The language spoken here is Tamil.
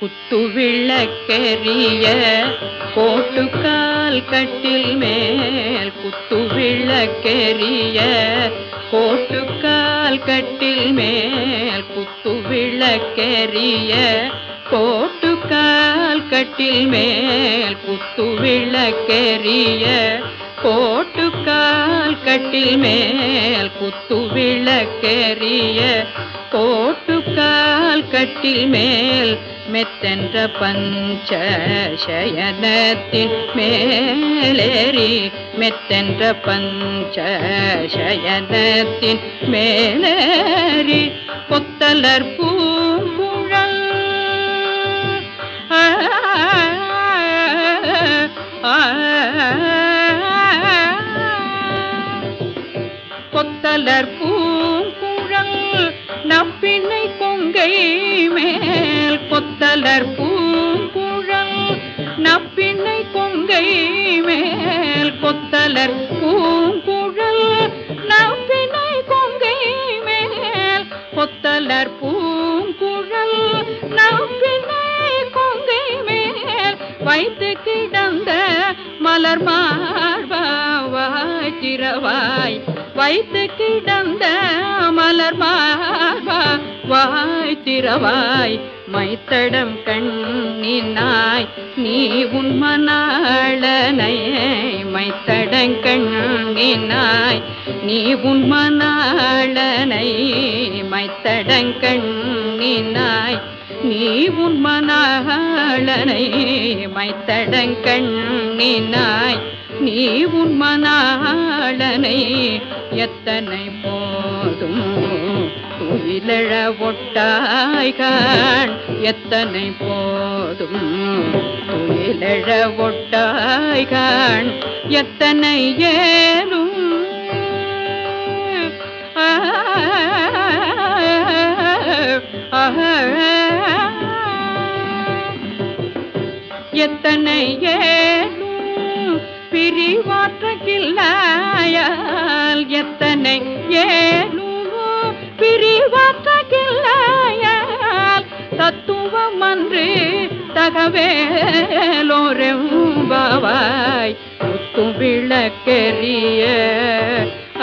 குத்து விளக்கெரிய கோட்டுக்கால் கட்டில் மேல் குத்து விளக்கெரிய கோட்டுக்கால் கட்டில் மேல் குத்து விளக்கெரிய கோட்டுக்கால் கட்டில் மேல் குத்து விளக்கெரிய கோட்டுக்கால் கட்டில் மேல் குத்து விளக்கெரிய கோட்டுக்கால் கட்டில் மேல் மெத்தென்ற பஞ்ச சயனத்தின் மேலேறி மெத்தென்ற பஞ்ச சயனத்தின் மேலேறி கொத்தலர் பூங்குழல் கொத்தலர் பூ நப்பினை பொங்கை மேல் கொத்தலர் பூங்குழல் நப்பினை பொங்கை மேல் கொத்தலர் பூங்குழல் நப்பினை பொங்கை மேல் கொத்தலர் பூங்குழல் நப்பினை பொங்கை மேல் வைத்து கிடந்த மலர் மார்பாவாய் திரவாய் வைத்து கிடந்த மலர் மார்பா வாய் திறவாய் மைத்தடம் கண்ணினாய் நீ உன் மைத்தடம் கண்ணினாய் நீ உன் மைத்தடம் கண்ணினாய் நீ உன் மைத்தடம் கண்ணினாய் நீ உன் எத்தனை போதும் உயிலழ ஒட்டாய்கான் எத்தனை போதும் துயிலழ ஒட்டாய்கான் எத்தனை ஏலும் எத்தனை ஏலும் பிரிவாற்றக்கில்லை மன்று அன்று தகவேலோரெம்பாவாய் விளக்கெறிய ஆ